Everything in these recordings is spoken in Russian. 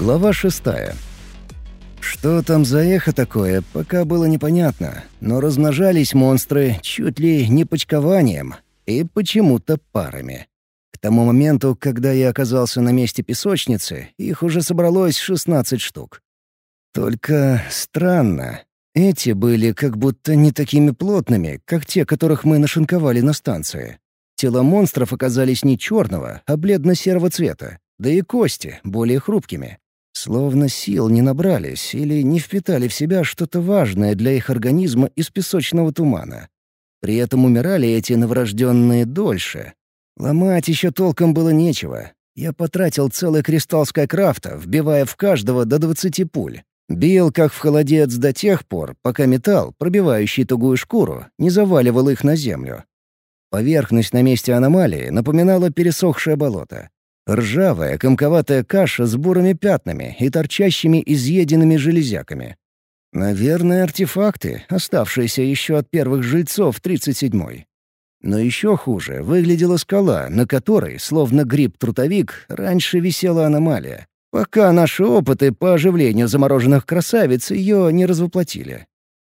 Глава шестая. Что там за эхо такое, пока было непонятно, но размножались монстры чуть ли не почкованием и почему-то парами. К тому моменту, когда я оказался на месте песочницы, их уже собралось 16 штук. Только странно. Эти были как будто не такими плотными, как те, которых мы нашинковали на станции. Тела монстров оказались не черного, а бледно-серого цвета, да и кости более хрупкими. Словно сил не набрались или не впитали в себя что-то важное для их организма из песочного тумана. При этом умирали эти новорожденные дольше. Ломать еще толком было нечего. Я потратил целый кристалл Скайкрафта, вбивая в каждого до двадцати пуль. Бил как в холодец до тех пор, пока металл, пробивающий тугую шкуру, не заваливал их на землю. Поверхность на месте аномалии напоминала пересохшее болото. Ржавая, комковатая каша с бурыми пятнами и торчащими изъеденными железяками. Наверное, артефакты, оставшиеся еще от первых жильцов 37-й. Но еще хуже выглядела скала, на которой, словно гриб-трутовик, раньше висела аномалия, пока наши опыты по оживлению замороженных красавиц ее не развоплотили.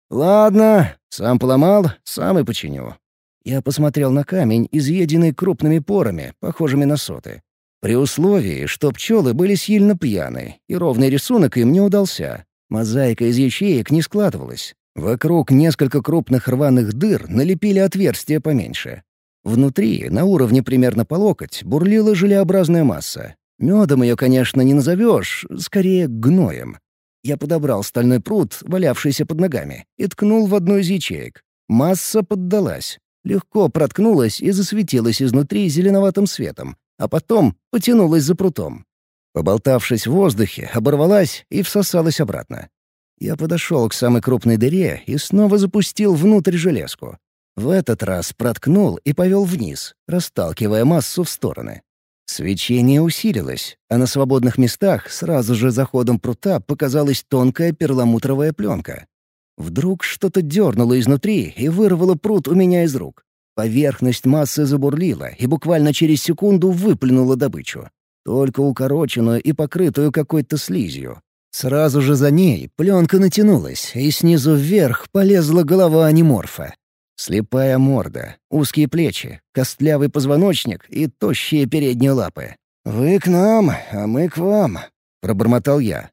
«Ладно, сам поломал, сам и починю». Я посмотрел на камень, изъеденный крупными порами, похожими на соты. При условии, что пчелы были сильно пьяны, и ровный рисунок им не удался. Мозаика из ячеек не складывалась. Вокруг несколько крупных рваных дыр налепили отверстия поменьше. Внутри, на уровне примерно по локоть, бурлила желеобразная масса. Медом ее, конечно, не назовешь, скорее гноем. Я подобрал стальной пруд, валявшийся под ногами, и ткнул в одну из ячеек. Масса поддалась. Легко проткнулась и засветилась изнутри зеленоватым светом, а потом потянулась за прутом. Поболтавшись в воздухе, оборвалась и всосалась обратно. Я подошел к самой крупной дыре и снова запустил внутрь железку. В этот раз проткнул и повел вниз, расталкивая массу в стороны. Свечение усилилось, а на свободных местах сразу же за ходом прута показалась тонкая перламутровая пленка. Вдруг что-то дернуло изнутри и вырвало прут у меня из рук. Поверхность массы забурлила и буквально через секунду выплюнула добычу. Только укороченную и покрытую какой-то слизью. Сразу же за ней пленка натянулась, и снизу вверх полезла голова аниморфа. Слепая морда, узкие плечи, костлявый позвоночник и тощие передние лапы. «Вы к нам, а мы к вам», — пробормотал я.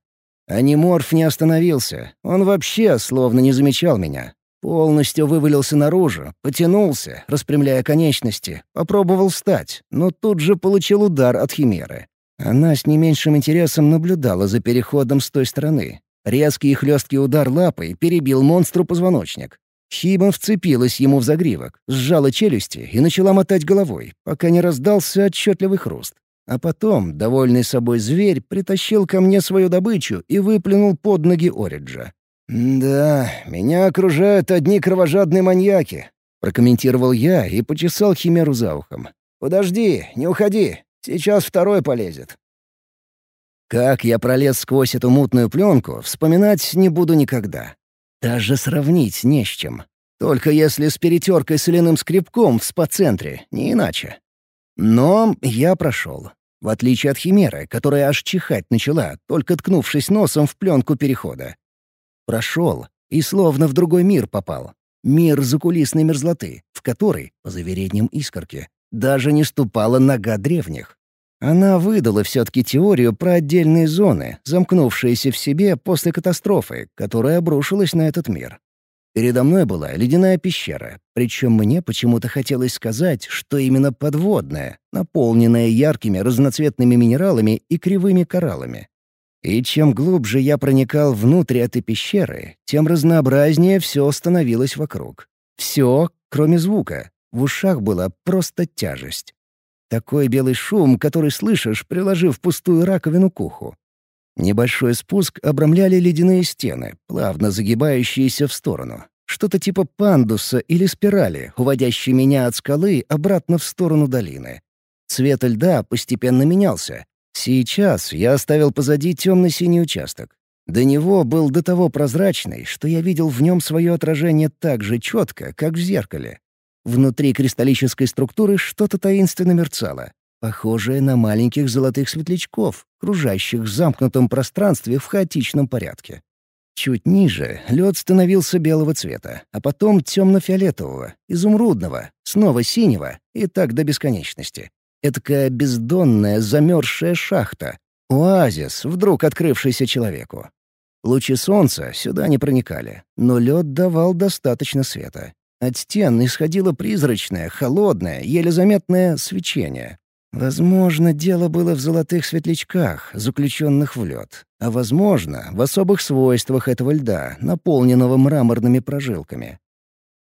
Аниморф не остановился, он вообще словно не замечал меня. Полностью вывалился наружу, потянулся, распрямляя конечности, попробовал встать, но тут же получил удар от химеры. Она с не меньшим интересом наблюдала за переходом с той стороны. Резкий и хлесткий удар лапой перебил монстру позвоночник. Хима вцепилась ему в загривок, сжала челюсти и начала мотать головой, пока не раздался отчетливый хруст. А потом, довольный собой зверь, притащил ко мне свою добычу и выплюнул под ноги Ориджа. «Да, меня окружают одни кровожадные маньяки», — прокомментировал я и почесал Химеру за ухом. «Подожди, не уходи, сейчас второй полезет». Как я пролез сквозь эту мутную пленку, вспоминать не буду никогда. Даже сравнить не с чем. Только если с перетеркой соляным скребком в спа-центре, не иначе. Но я прошел. В отличие от Химеры, которая аж чихать начала, только ткнувшись носом в пленку перехода. Прошел и словно в другой мир попал. Мир закулисной мерзлоты, в который, по заверениям искорки, даже не ступала нога древних. Она выдала все-таки теорию про отдельные зоны, замкнувшиеся в себе после катастрофы, которая обрушилась на этот мир. Передо мной была ледяная пещера, причем мне почему-то хотелось сказать, что именно подводная, наполненная яркими разноцветными минералами и кривыми кораллами. И чем глубже я проникал внутрь этой пещеры, тем разнообразнее все становилось вокруг. Все, кроме звука. В ушах была просто тяжесть. Такой белый шум, который слышишь, приложив пустую раковину к уху. Небольшой спуск обрамляли ледяные стены, плавно загибающиеся в сторону. Что-то типа пандуса или спирали, уводящей меня от скалы обратно в сторону долины. Цвет льда постепенно менялся, Сейчас я оставил позади темно-синий участок. До него был до того прозрачный, что я видел в нем свое отражение так же четко, как в зеркале. Внутри кристаллической структуры что-то таинственно мерцало. похожее на маленьких золотых светлячков, кружащих в замкнутом пространстве в хаотичном порядке. Чуть ниже лед становился белого цвета, а потом темно-фиолетового, изумрудного, снова синего и так до бесконечности. Этакая бездонная замерзшая шахта. Оазис, вдруг открывшийся человеку. Лучи солнца сюда не проникали, но лед давал достаточно света. От стен исходило призрачное, холодное, еле заметное свечение. Возможно, дело было в золотых светлячках, заключенных в лед, а возможно, в особых свойствах этого льда, наполненного мраморными прожилками.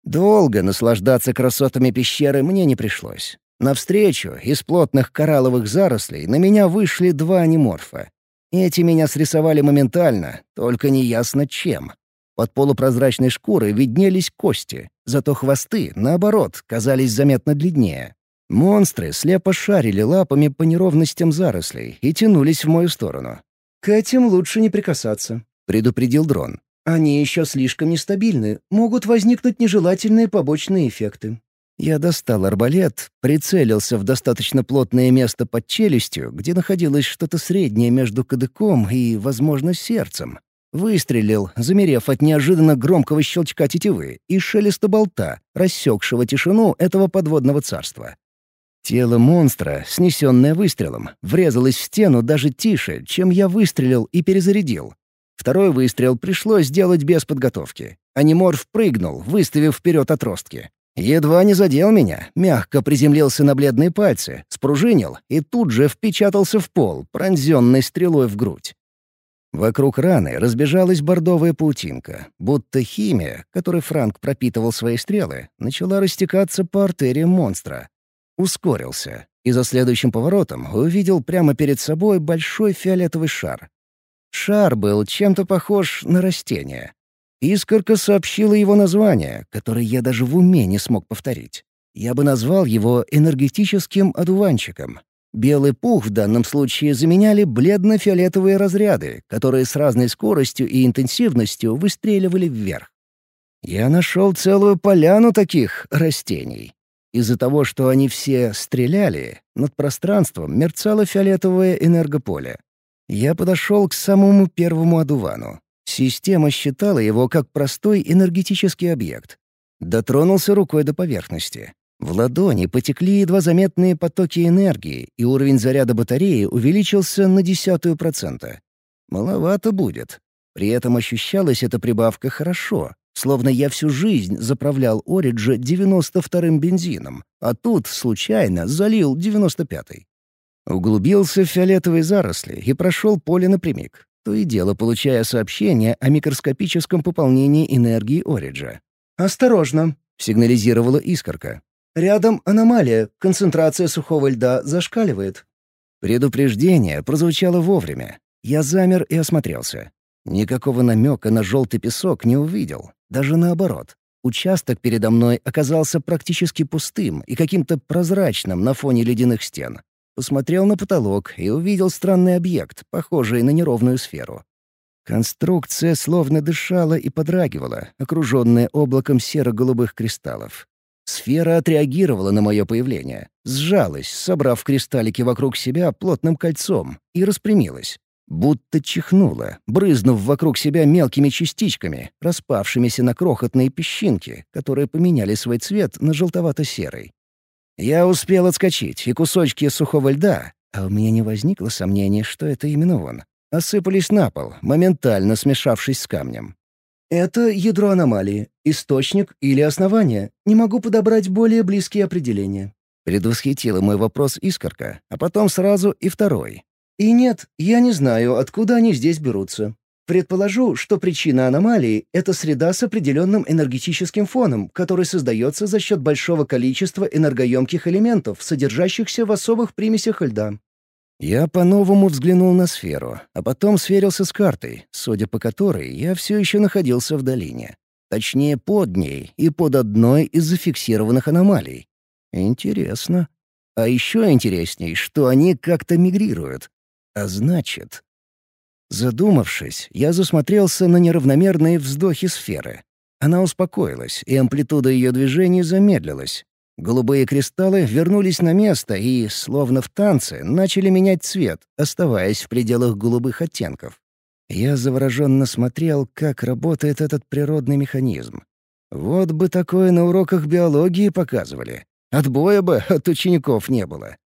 Долго наслаждаться красотами пещеры мне не пришлось. Навстречу из плотных коралловых зарослей на меня вышли два аниморфа. Эти меня срисовали моментально, только неясно чем. Под полупрозрачной шкурой виднелись кости, зато хвосты, наоборот, казались заметно длиннее. Монстры слепо шарили лапами по неровностям зарослей и тянулись в мою сторону. «К этим лучше не прикасаться», — предупредил дрон. «Они еще слишком нестабильны, могут возникнуть нежелательные побочные эффекты». Я достал арбалет, прицелился в достаточно плотное место под челюстью, где находилось что-то среднее между кадыком и, возможно, сердцем. Выстрелил, замерев от неожиданно громкого щелчка тетивы и шелеста болта, рассекшего тишину этого подводного царства. Тело монстра, снесенное выстрелом, врезалось в стену даже тише, чем я выстрелил и перезарядил. Второй выстрел пришлось сделать без подготовки. Аниморф прыгнул, выставив вперед отростки. Едва не задел меня, мягко приземлился на бледные пальцы, спружинил и тут же впечатался в пол, пронзенный стрелой в грудь. Вокруг раны разбежалась бордовая паутинка, будто химия, которой Франк пропитывал свои стрелы, начала растекаться по артериям монстра, Ускорился и за следующим поворотом увидел прямо перед собой большой фиолетовый шар. Шар был чем-то похож на растение. Искорка сообщила его название, которое я даже в уме не смог повторить. Я бы назвал его энергетическим одуванчиком. Белый пух в данном случае заменяли бледно-фиолетовые разряды, которые с разной скоростью и интенсивностью выстреливали вверх. Я нашел целую поляну таких растений. Из-за того, что они все стреляли, над пространством мерцало фиолетовое энергополе. Я подошел к самому первому одувану. Система считала его как простой энергетический объект. Дотронулся рукой до поверхности. В ладони потекли едва заметные потоки энергии, и уровень заряда батареи увеличился на десятую процента. Маловато будет. При этом ощущалась эта прибавка хорошо, Словно я всю жизнь заправлял Ориджа 92-м бензином, а тут, случайно, залил 95-й. Углубился в фиолетовые заросли и прошел поле напрямик, то и дело получая сообщение о микроскопическом пополнении энергии Ориджа. «Осторожно!» — сигнализировала искорка. «Рядом аномалия, концентрация сухого льда зашкаливает». Предупреждение прозвучало вовремя. Я замер и осмотрелся. Никакого намека на желтый песок не увидел. Даже наоборот. Участок передо мной оказался практически пустым и каким-то прозрачным на фоне ледяных стен. Посмотрел на потолок и увидел странный объект, похожий на неровную сферу. Конструкция словно дышала и подрагивала, окруженная облаком серо-голубых кристаллов. Сфера отреагировала на мое появление, сжалась, собрав кристаллики вокруг себя плотным кольцом, и распрямилась будто чихнула, брызнув вокруг себя мелкими частичками, распавшимися на крохотные песчинки, которые поменяли свой цвет на желтовато-серый. Я успел отскочить, и кусочки сухого льда, а у меня не возникло сомнений, что это именно он, осыпались на пол, моментально смешавшись с камнем. «Это ядро аномалии, источник или основание. Не могу подобрать более близкие определения». Предвосхитила мой вопрос искорка, а потом сразу и второй. И нет, я не знаю, откуда они здесь берутся. Предположу, что причина аномалии — это среда с определенным энергетическим фоном, который создается за счет большого количества энергоемких элементов, содержащихся в особых примесях льда. Я по-новому взглянул на сферу, а потом сверился с картой, судя по которой я все еще находился в долине. Точнее, под ней и под одной из зафиксированных аномалий. Интересно. А еще интересней, что они как-то мигрируют. А значит... Задумавшись, я засмотрелся на неравномерные вздохи сферы. Она успокоилась, и амплитуда ее движений замедлилась. Голубые кристаллы вернулись на место и, словно в танце, начали менять цвет, оставаясь в пределах голубых оттенков. Я завороженно смотрел, как работает этот природный механизм. Вот бы такое на уроках биологии показывали. Отбоя бы от учеников не было.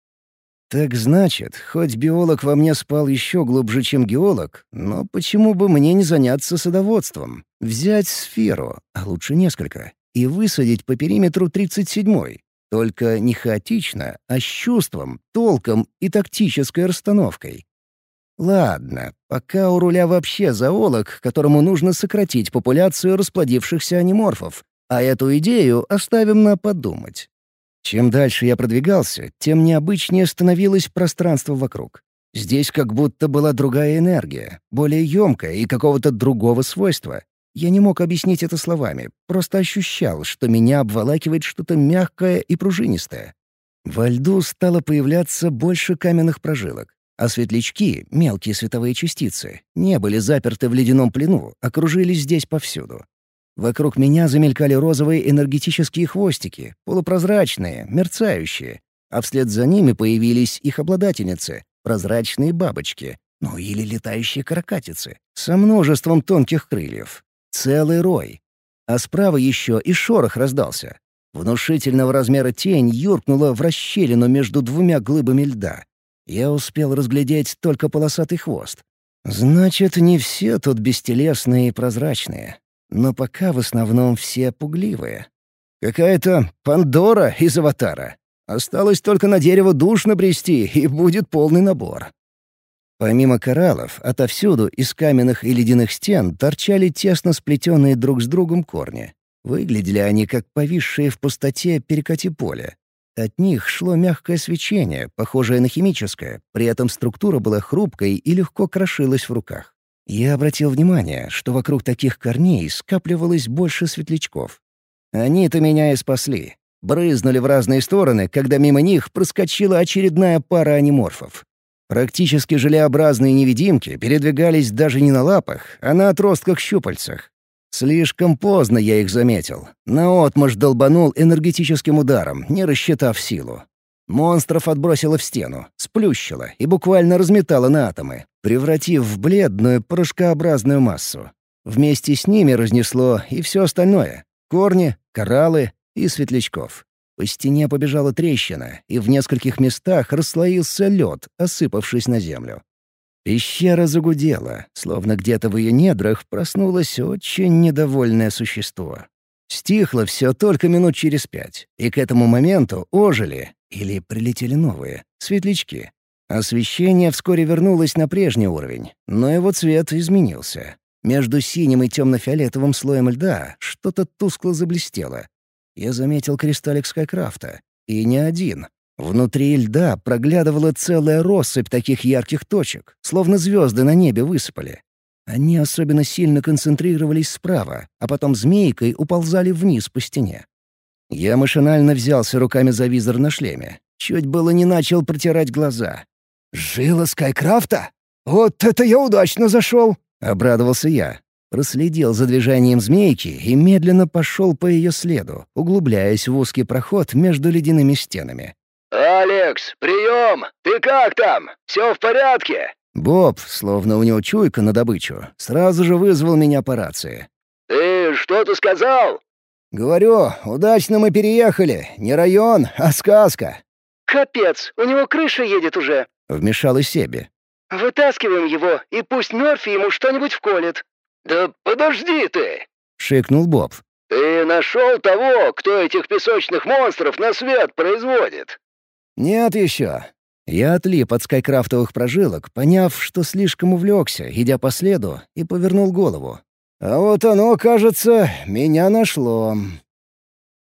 Так значит, хоть биолог во мне спал еще глубже, чем геолог, но почему бы мне не заняться садоводством? Взять сферу, а лучше несколько, и высадить по периметру 37-й. Только не хаотично, а с чувством, толком и тактической расстановкой. Ладно, пока у руля вообще зоолог, которому нужно сократить популяцию расплодившихся аниморфов, а эту идею оставим на подумать. Чем дальше я продвигался, тем необычнее становилось пространство вокруг. Здесь как будто была другая энергия, более емкая и какого-то другого свойства. Я не мог объяснить это словами, просто ощущал, что меня обволакивает что-то мягкое и пружинистое. Во льду стало появляться больше каменных прожилок, а светлячки, мелкие световые частицы, не были заперты в ледяном плену, окружились здесь повсюду. Вокруг меня замелькали розовые энергетические хвостики, полупрозрачные, мерцающие, а вслед за ними появились их обладательницы — прозрачные бабочки, ну или летающие каракатицы, со множеством тонких крыльев. Целый рой. А справа еще и шорох раздался. Внушительного размера тень юркнула в расщелину между двумя глыбами льда. Я успел разглядеть только полосатый хвост. Значит, не все тут бестелесные и прозрачные но пока в основном все пугливые. Какая-то Пандора из «Аватара». Осталось только на дерево душ набрести, и будет полный набор. Помимо кораллов, отовсюду из каменных и ледяных стен торчали тесно сплетенные друг с другом корни. Выглядели они как повисшие в пустоте перекати поля. От них шло мягкое свечение, похожее на химическое, при этом структура была хрупкой и легко крошилась в руках. Я обратил внимание, что вокруг таких корней скапливалось больше светлячков. Они-то меня и спасли. Брызнули в разные стороны, когда мимо них проскочила очередная пара аниморфов. Практически желеобразные невидимки передвигались даже не на лапах, а на отростках-щупальцах. Слишком поздно я их заметил. Наотмашь долбанул энергетическим ударом, не рассчитав силу. Монстров отбросило в стену, сплющило и буквально разметало на атомы, превратив в бледную порошкообразную массу. Вместе с ними разнесло и все остальное — корни, кораллы и светлячков. По стене побежала трещина, и в нескольких местах расслоился лед, осыпавшись на землю. Пещера загудела, словно где-то в ее недрах проснулось очень недовольное существо. Стихло все только минут через пять, и к этому моменту ожили, или прилетели новые, светлячки. Освещение вскоре вернулось на прежний уровень, но его цвет изменился. Между синим и темно-фиолетовым слоем льда что-то тускло заблестело. Я заметил кристаллик Скайкрафта. И не один. Внутри льда проглядывала целая россыпь таких ярких точек, словно звезды на небе высыпали. Они особенно сильно концентрировались справа, а потом змейкой уползали вниз по стене. Я машинально взялся руками за визор на шлеме. Чуть было не начал протирать глаза. «Жила Скайкрафта? Вот это я удачно зашел!» — обрадовался я. Проследил за движением змейки и медленно пошел по ее следу, углубляясь в узкий проход между ледяными стенами. «Алекс, прием! Ты как там? Все в порядке?» Боб, словно у него чуйка на добычу, сразу же вызвал меня по рации. «Ты что-то сказал?» «Говорю, удачно мы переехали. Не район, а сказка». «Капец, у него крыша едет уже», — вмешалась Себи. «Вытаскиваем его, и пусть Мёрфи ему что-нибудь вколет». «Да подожди ты!» — шикнул Боб. «Ты нашел того, кто этих песочных монстров на свет производит?» «Нет еще. Я отлип от скайкрафтовых прожилок, поняв, что слишком увлекся, идя по следу, и повернул голову. А вот оно, кажется, меня нашло.